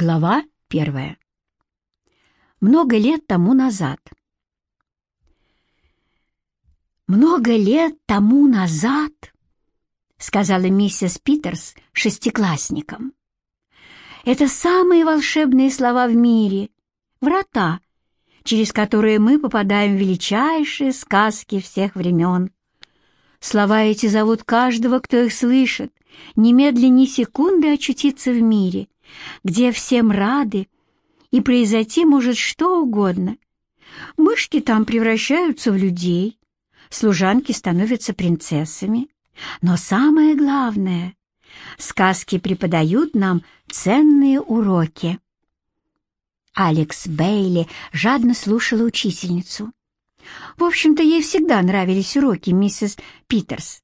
Глава первая. Много лет тому назад. «Много лет тому назад», — сказала миссис Питерс шестиклассникам. «Это самые волшебные слова в мире, врата, через которые мы попадаем в величайшие сказки всех времен. Слова эти зовут каждого, кто их слышит, немедленно ни секунды очутиться в мире, где всем рады, и произойти может что угодно. Мышки там превращаются в людей, служанки становятся принцессами. Но самое главное — сказки преподают нам ценные уроки. Алекс Бейли жадно слушала учительницу. В общем-то, ей всегда нравились уроки миссис Питерс,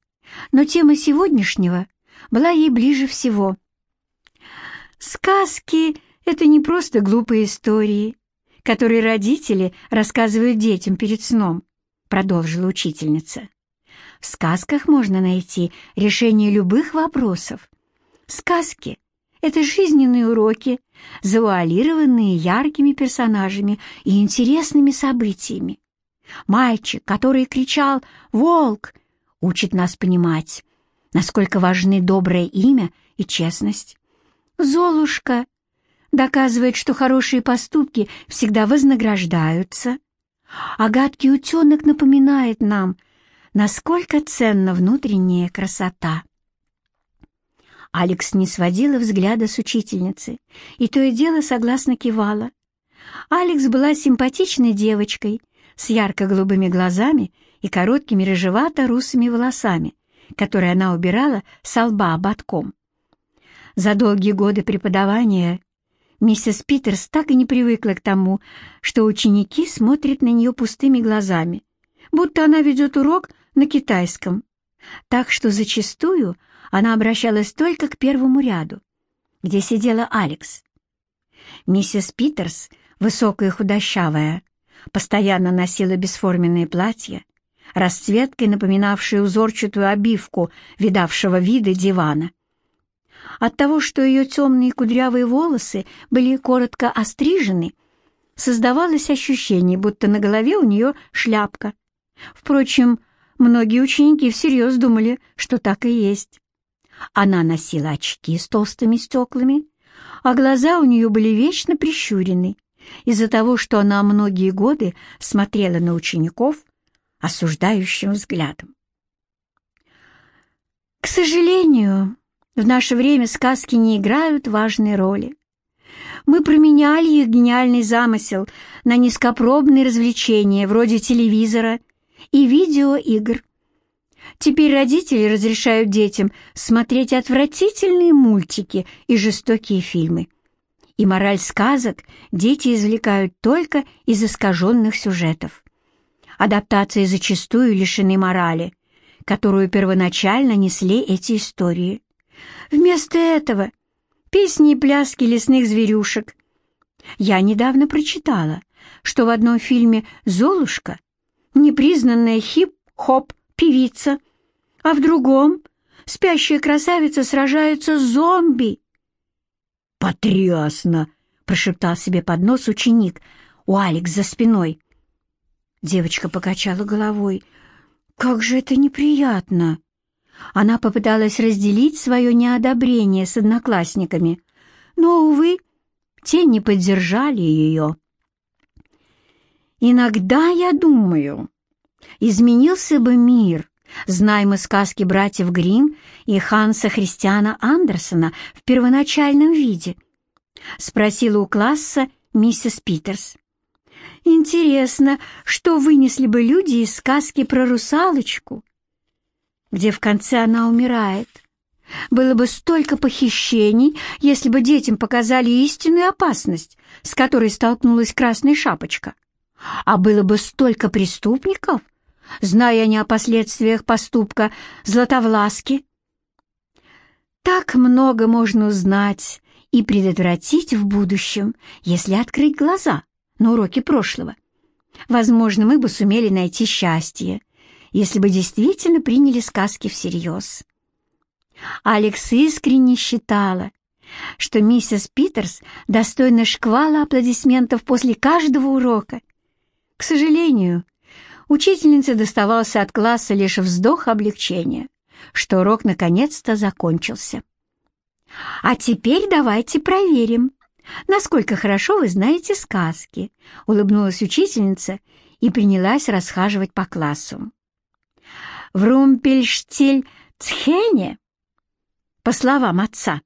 но тема сегодняшнего была ей ближе всего. Сказки — это не просто глупые истории, которые родители рассказывают детям перед сном, продолжила учительница. В сказках можно найти решение любых вопросов. Сказки — это жизненные уроки, завуалированные яркими персонажами и интересными событиями. Мальчик, который кричал «Волк!», учит нас понимать, насколько важны доброе имя и честность. Золушка доказывает, что хорошие поступки всегда вознаграждаются, а гадкий утенок напоминает нам, насколько ценна внутренняя красота. Алекс не сводила взгляда с учительницы, и то и дело согласно кивала. Алекс была симпатичной девочкой с ярко-голубыми глазами и короткими рыжевато-русыми волосами, которые она убирала с лба ободком. За долгие годы преподавания миссис Питерс так и не привыкла к тому, что ученики смотрят на нее пустыми глазами, будто она ведет урок на китайском. Так что зачастую она обращалась только к первому ряду, где сидела Алекс. Миссис Питерс, высокая и худощавая, постоянно носила бесформенные платья, расцветкой напоминавшие узорчатую обивку видавшего вида дивана. От того, что ее темные кудрявые волосы были коротко острижены, создавалось ощущение, будто на голове у нее шляпка. Впрочем, многие ученики всерьез думали, что так и есть. Она носила очки с толстыми стеклами, а глаза у нее были вечно прищурены из-за того, что она многие годы смотрела на учеников осуждающим взглядом. К сожалению, в наше время сказки не играют важной роли. Мы променяли их гениальный замысел на низкопробные развлечения вроде телевизора и видеоигр. Теперь родители разрешают детям смотреть отвратительные мультики и жестокие фильмы. И мораль сказок дети извлекают только из искаженных сюжетов. Адаптации зачастую лишены морали, которую первоначально несли эти истории. Вместо этого песни и пляски лесных зверюшек. Я недавно прочитала, что в одном фильме «Золушка» непризнанная хип-хоп певица, а в другом спящая красавица сражается с зомби. «Потрясно!» — прошептал себе под нос ученик у Алекс за спиной. Девочка покачала головой. «Как же это неприятно!» Она попыталась разделить свое неодобрение с одноклассниками, но, увы, те не поддержали ее. «Иногда я думаю, изменился бы мир, зная мы сказки братьев Гримм и Ханса Христиана Андерсона в первоначальном виде?» — спросила у класса миссис Питерс. «Интересно, что вынесли бы люди из сказки про русалочку?» Где в конце она умирает. Было бы столько похищений, если бы детям показали истинную опасность, с которой столкнулась Красная Шапочка. А было бы столько преступников, зная они о последствиях поступка Златовласки. Так много можно узнать и предотвратить в будущем, если открыть глаза на уроки прошлого. Возможно, мы бы сумели найти счастье, если бы действительно приняли сказки всерьез. Алекс искренне считала, что миссис Питерс достойна шквала аплодисментов после каждого урока. К сожалению, учительнице доставался от класса лишь вздох облегчения, что урок наконец-то закончился. «А теперь давайте проверим, насколько хорошо вы знаете сказки», — улыбнулась учительница и принялась расхаживать по классу. В Румпельштиль-Цхене, по словам отца,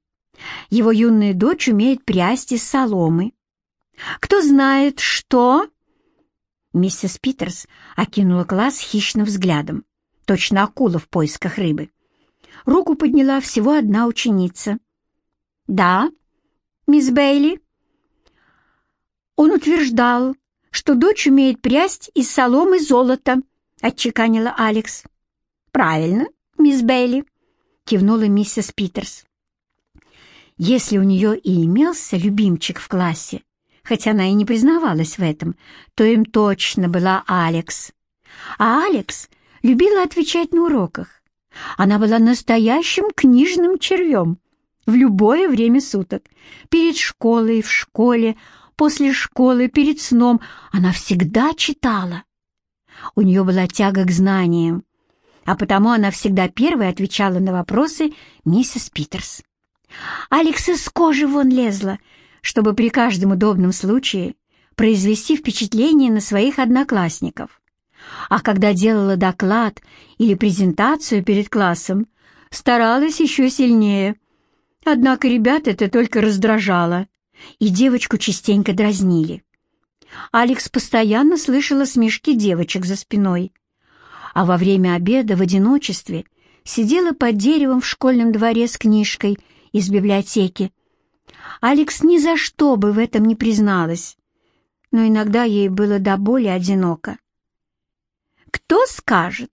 его юная дочь умеет прясть из соломы. Кто знает, что... Миссис Питерс окинула класс хищным взглядом, точно акула в поисках рыбы. Руку подняла всего одна ученица. «Да, мисс Бейли?» Он утверждал, что дочь умеет прясть из соломы золота, отчеканила Алекс. «Правильно, мисс Бейли», — кивнула миссис Питерс. Если у нее и имелся любимчик в классе, хотя она и не признавалась в этом, то им точно была Алекс. А Алекс любила отвечать на уроках. Она была настоящим книжным червем в любое время суток. Перед школой, в школе, после школы, перед сном она всегда читала. У нее была тяга к знаниям, а потому она всегда первой отвечала на вопросы миссис Питерс. Алекс из кожи вон лезла, чтобы при каждом удобном случае произвести впечатление на своих одноклассников. А когда делала доклад или презентацию перед классом, старалась еще сильнее. Однако ребят это только раздражало, и девочку частенько дразнили. Алекс постоянно слышала смешки девочек за спиной, а во время обеда в одиночестве сидела под деревом в школьном дворе с книжкой из библиотеки. Алекс ни за что бы в этом не призналась, но иногда ей было до боли одиноко. Кто скажет,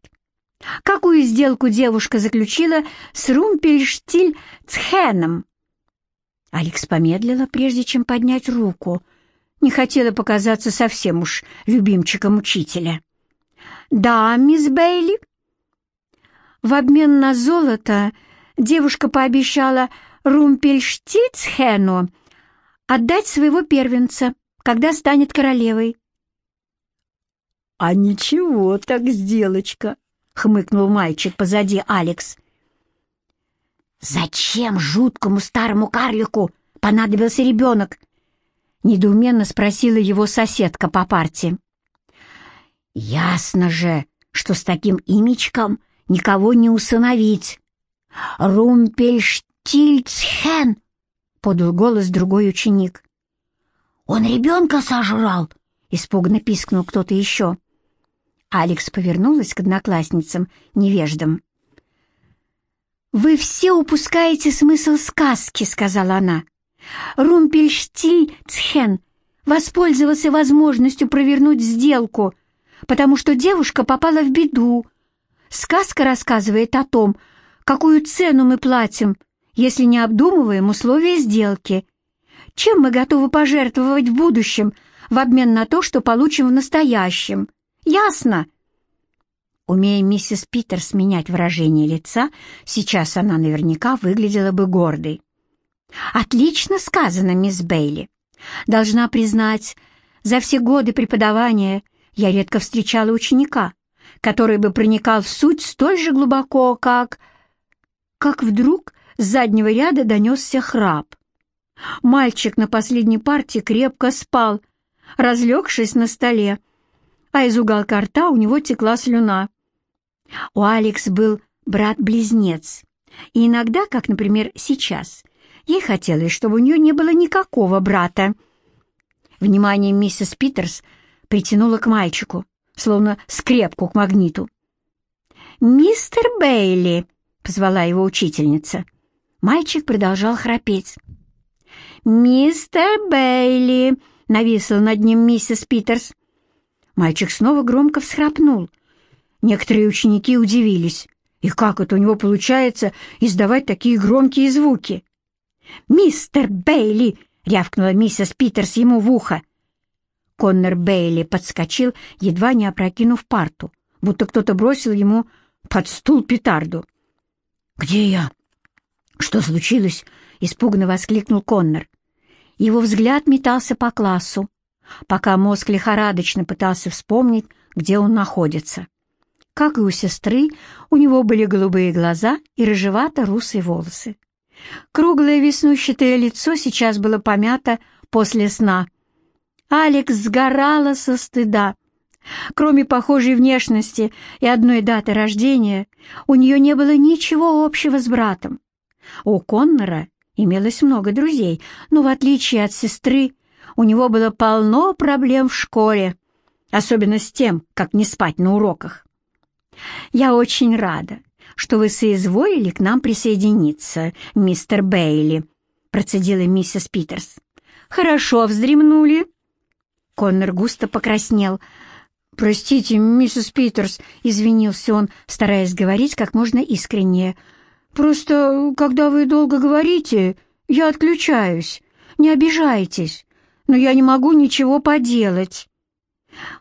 какую сделку девушка заключила с Румпельштиль-Цхеном? Алекс помедлила, прежде чем поднять руку. Не хотела показаться совсем уж любимчиком учителя. «Да, мисс Бейли». В обмен на золото девушка пообещала Румпельштильцхену отдать своего первенца, когда станет королевой. «А ничего так сделочка», — хмыкнул мальчик позади Алекс. «Зачем жуткому старому карлику понадобился ребенок?» — недоуменно спросила его соседка по парте. «Ясно же, что с таким имечком никого не усыновить. Румпельштильцхен!» — подал голос другой ученик. «Он ребенка сожрал!» — испуганно пискнул кто-то еще. Алекс повернулась к одноклассницам, невеждам. «Вы все упускаете смысл сказки», — сказала она. «Румпельштильцхен воспользовался возможностью провернуть сделку, потому что девушка попала в беду. Сказка рассказывает о том, какую цену мы платим, если не обдумываем условия сделки. Чем мы готовы пожертвовать в будущем в обмен на то, что получим в настоящем? Ясно?» Умея миссис Питерс менять выражение лица, сейчас она наверняка выглядела бы гордой. «Отлично сказано, мисс Бейли. Должна признать, за все годы преподавания я редко встречала ученика, который бы проникал в суть столь же глубоко, как... Как вдруг с заднего ряда донесся храп. Мальчик на последней парте крепко спал, разлегшись на столе, а из уголка рта у него текла слюна. У Алекс был брат-близнец, и иногда, как, например, сейчас, ей хотелось, чтобы у нее не было никакого брата. Внимание миссис Питерс притянуло к мальчику, словно скрепку к магниту. «Мистер Бейли!» — позвала его учительница. Мальчик продолжал храпеть. «Мистер Бейли!» — нависла над ним миссис Питерс. Мальчик снова громко всхрапнул. Некоторые ученики удивились. И как это у него получается издавать такие громкие звуки? «Мистер Бейли!» — рявкнула миссис Питерс ему в ухо. Коннор Бейли подскочил, едва не опрокинув парту, будто кто-то бросил ему под стул петарду. «Где я? Что случилось?» —— испуганно воскликнул Коннор. Его взгляд метался по классу, пока мозг лихорадочно пытался вспомнить, где он находится. Как и у сестры, у него были голубые глаза и рыжевато-русые волосы. Круглое веснущатое лицо сейчас было помято после сна. Алекс сгорала со стыда. Кроме похожей внешности и одной даты рождения, у нее не было ничего общего с братом. У Коннора имелось много друзей, но в отличие от сестры, у него было полно проблем в школе, особенно с тем, как не спать на уроках. «Я очень рада, что вы соизволили к нам присоединиться, мистер Бейли», процедила миссис Питерс. «Хорошо вздремнули?» Коннор густо покраснел. «Простите, миссис Питерс», — извинился он, стараясь говорить как можно искреннее. «Просто, когда вы долго говорите, я отключаюсь. Не обижайтесь, но я не могу ничего поделать».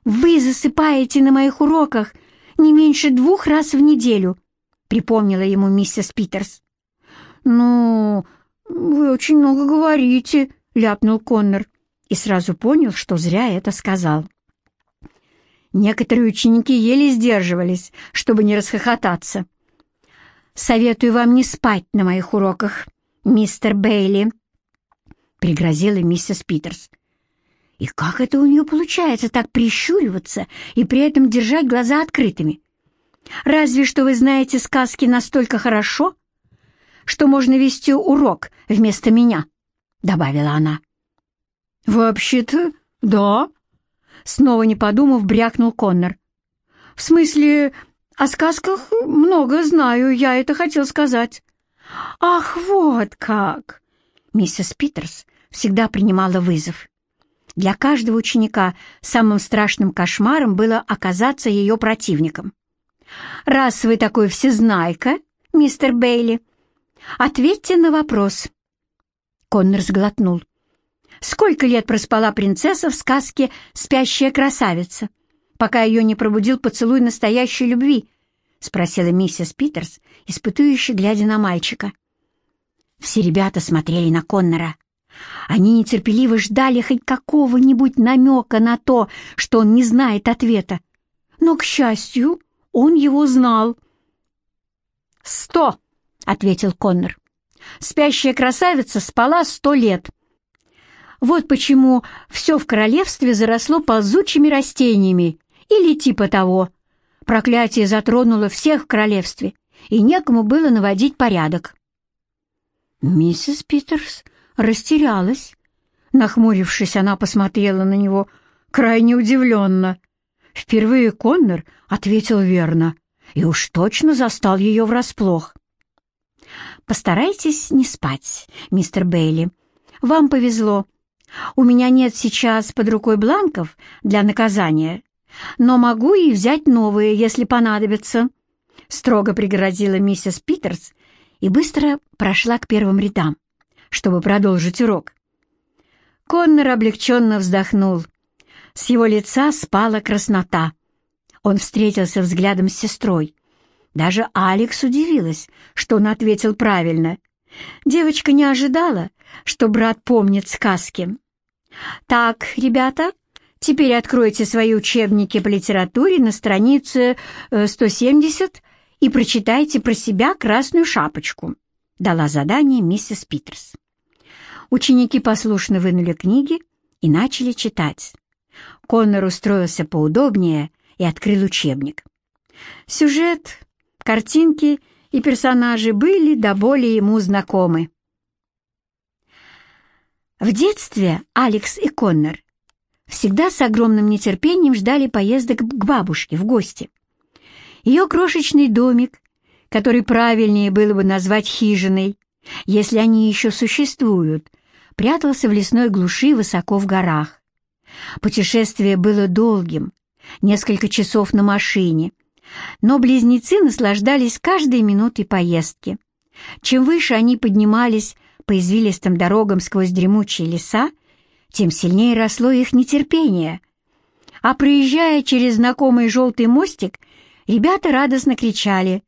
«Вы засыпаете на моих уроках не меньше двух раз в неделю», — припомнила ему миссис Питерс. «Ну, вы очень много говорите», — ляпнул Коннор и сразу понял, что зря это сказал. Некоторые ученики еле сдерживались, чтобы не расхохотаться. «Советую вам не спать на моих уроках, мистер Бейли», — пригрозила миссис Питерс. И как это у нее получается так прищуриваться и при этом держать глаза открытыми? Разве что вы знаете сказки настолько хорошо, что можно вести урок вместо меня, — добавила она. «Вообще-то, да», — снова не подумав, брякнул Коннор. «В смысле, о сказках много знаю, я это хотел сказать». «Ах, вот как!» Миссис Питерс всегда принимала вызов. Для каждого ученика самым страшным кошмаром было оказаться ее противником. «Раз вы такой всезнайка, мистер Бейли, ответьте на вопрос». Коннор сглотнул. «Сколько лет проспала принцесса в сказке «Спящая красавица», пока ее не пробудил поцелуй настоящей любви?» — спросила миссис Питерс, испытующе глядя на мальчика. Все ребята смотрели на Коннора. Они нетерпеливо ждали хоть какого-нибудь намека на то, что он не знает ответа. Но, к счастью, он его знал. «Сто!» — ответил Коннор. «Спящая красавица спала сто лет. Вот почему все в королевстве заросло ползучими растениями, или типа того. Проклятие затронуло всех в королевстве, и некому было наводить порядок». Миссис Питерс растерялась. Нахмурившись, она посмотрела на него крайне удивленно. Впервые Коннор ответил верно и уж точно застал ее врасплох. «Постарайтесь не спать, мистер Бейли. Вам повезло. У меня нет сейчас под рукой бланков для наказания, но могу и взять новые, если понадобится», — строго пригрозила миссис Питерс и быстро прошла к первым рядам чтобы продолжить урок. Коннор облегченно вздохнул. С его лица спала краснота. Он встретился взглядом с сестрой. Даже Алекс удивилась, что он ответил правильно. Девочка не ожидала, что брат помнит сказки. «Так, ребята, теперь откройте свои учебники по литературе на странице 170 э, и прочитайте про себя «Красную шапочку», — дала задание миссис Питерс. Ученики послушно вынули книги и начали читать. Коннор устроился поудобнее и открыл учебник. Сюжет, картинки и персонажи были до боли ему знакомы. В детстве Алекс и Коннор всегда с огромным нетерпением ждали поездок к бабушке в гости. Ее крошечный домик, который правильнее было бы назвать хижиной, если они еще существуют, прятался в лесной глуши высоко в горах. Путешествие было долгим, несколько часов на машине, но близнецы наслаждались каждой минутой поездки. Чем выше они поднимались по извилистым дорогам сквозь дремучие леса, тем сильнее росло их нетерпение. А проезжая через знакомый желтый мостик, ребята радостно кричали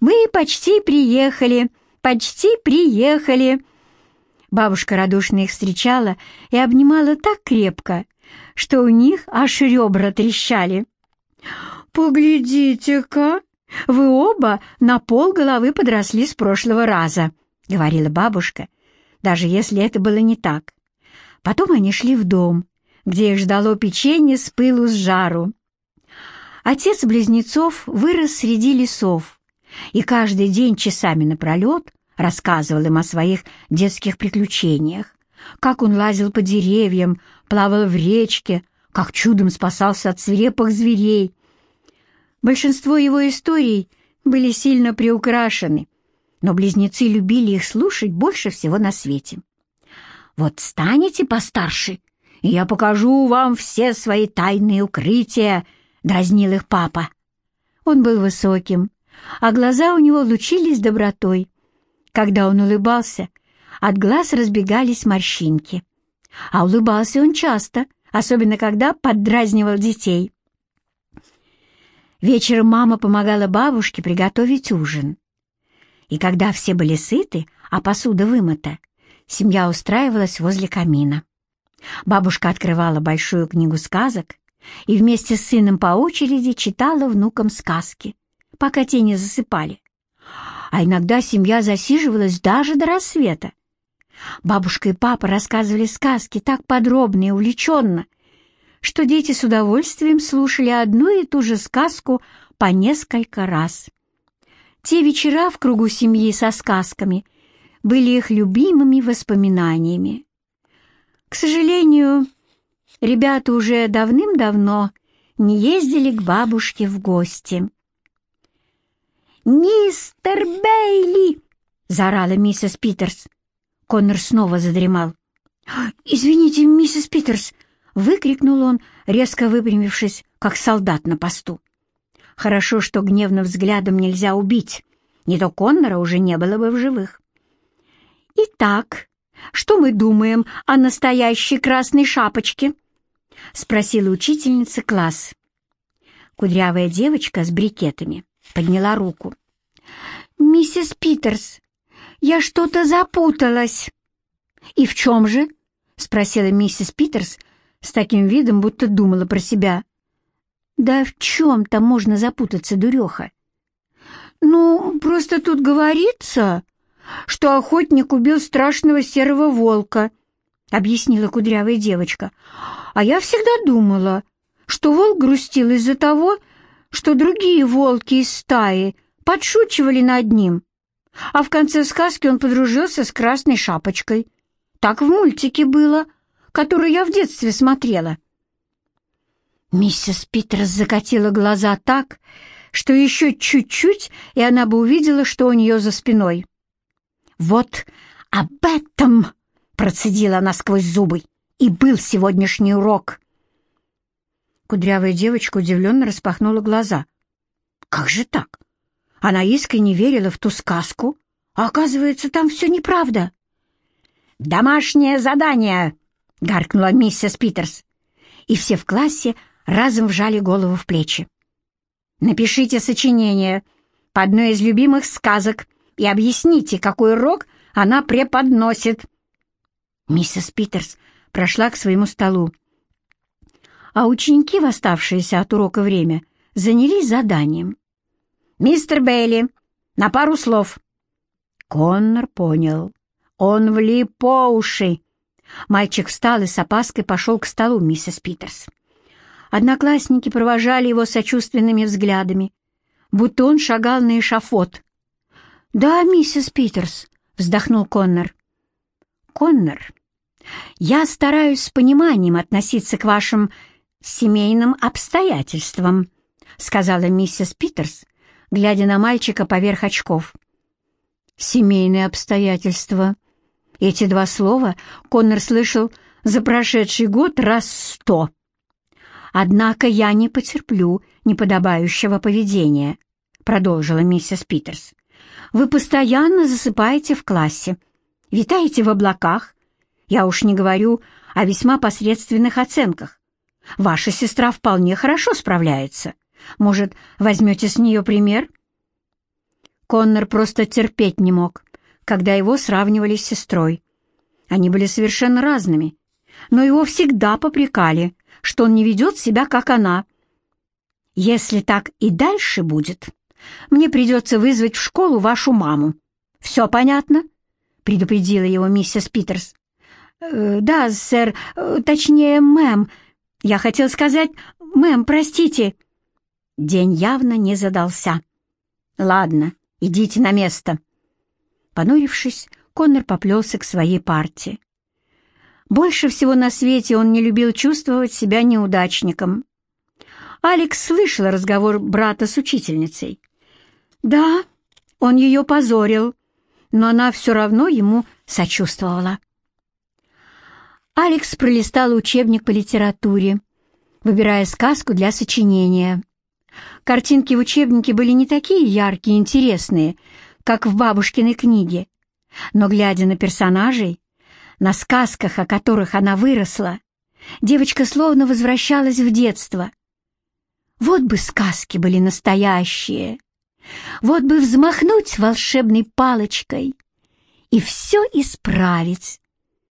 «Мы почти приехали! Почти приехали!» Бабушка радушно их встречала и обнимала так крепко, что у них аж ребра трещали. «Поглядите-ка, вы оба на пол головы подросли с прошлого раза», — говорила бабушка, даже если это было не так. Потом они шли в дом, где их ждало печенье с пылу с жару. Отец близнецов вырос среди лесов, и каждый день часами напролет рассказывал им о своих детских приключениях, как он лазил по деревьям, плавал в речке, как чудом спасался от свирепых зверей. Большинство его историй были сильно приукрашены, но близнецы любили их слушать больше всего на свете. «Вот станете постарше, и я покажу вам все свои тайные укрытия», — дразнил их папа. Он был высоким, а глаза у него лучились добротой. Когда он улыбался, от глаз разбегались морщинки. А улыбался он часто, особенно когда поддразнивал детей. Вечером мама помогала бабушке приготовить ужин. И когда все были сыты, а посуда вымыта, семья устраивалась возле камина. Бабушка открывала большую книгу сказок и вместе с сыном по очереди читала внукам сказки, пока те не засыпали а иногда семья засиживалась даже до рассвета. Бабушка и папа рассказывали сказки так подробно и увлеченно, что дети с удовольствием слушали одну и ту же сказку по несколько раз. Те вечера в кругу семьи со сказками были их любимыми воспоминаниями. К сожалению, ребята уже давным-давно не ездили к бабушке в гости. «Мистер Бейли!» — заорала миссис Питерс. Коннор снова задремал. «Извините, миссис Питерс!» — выкрикнул он, резко выпрямившись, как солдат на посту. Хорошо, что гневным взглядом нельзя убить, не то Коннора уже не было бы в живых. «Итак, что мы думаем о настоящей красной шапочке?» — спросила учительница класс. Кудрявая девочка с брикетами подняла руку. «Миссис Питерс, я что-то запуталась». «И в чем же?» — спросила миссис Питерс с таким видом, будто думала про себя. «Да в чем-то можно запутаться, дуреха?» «Ну, просто тут говорится, что охотник убил страшного серого волка», — объяснила кудрявая девочка. «А я всегда думала, что волк грустил из-за того, что другие волки из стаи подшучивали над ним, а в конце сказки он подружился с Красной Шапочкой. Так в мультике было, который я в детстве смотрела. Миссис Питерс закатила глаза так, что еще чуть-чуть, и она бы увидела, что у нее за спиной. «Вот об этом!» — процедила она сквозь зубы. «И был сегодняшний урок!» Кудрявая девочка удивленно распахнула глаза. «Как же так? Она искренне верила в ту сказку, а оказывается, там все неправда». «Домашнее задание!» — гаркнула миссис Питерс. И все в классе разом вжали голову в плечи. «Напишите сочинение по одной из любимых сказок и объясните, какой урок она преподносит». Миссис Питерс прошла к своему столу а ученики, восставшиеся от урока время, занялись заданием. «Мистер Бейли, на пару слов». Коннор понял. Он влип по уши. Мальчик встал и с опаской пошел к столу миссис Питерс. Одноклассники провожали его сочувственными взглядами, будто он шагал на эшафот. «Да, миссис Питерс», — вздохнул Коннор. «Коннор, я стараюсь с пониманием относиться к вашим семейным обстоятельствам», — сказала миссис Питерс, глядя на мальчика поверх очков. «Семейные обстоятельства». Эти два слова Коннор слышал за прошедший год раз сто. «Однако я не потерплю неподобающего поведения», — продолжила миссис Питерс. «Вы постоянно засыпаете в классе, витаете в облаках. Я уж не говорю о весьма посредственных оценках. Ваша сестра вполне хорошо справляется. Может, возьмете с нее пример?» Коннор просто терпеть не мог, когда его сравнивали с сестрой. Они были совершенно разными, но его всегда попрекали, что он не ведет себя, как она. «Если так и дальше будет, мне придется вызвать в школу вашу маму. Все понятно?» — предупредила его миссис Питерс. «Э, «Да, сэр, э, точнее, мэм. Я хотел сказать, мэм, простите». День явно не задался. «Ладно, идите на место». Понурившись, Коннор поплелся к своей партии. Больше всего на свете он не любил чувствовать себя неудачником. Алекс слышал разговор брата с учительницей. Да, он ее позорил, но она все равно ему сочувствовала. Алекс пролистал учебник по литературе, выбирая сказку для сочинения. Картинки в учебнике были не такие яркие и интересные, как в бабушкиной книге, но, глядя на персонажей, на сказках, о которых она выросла, девочка словно возвращалась в детство. Вот бы сказки были настоящие, вот бы взмахнуть волшебной палочкой и все исправить.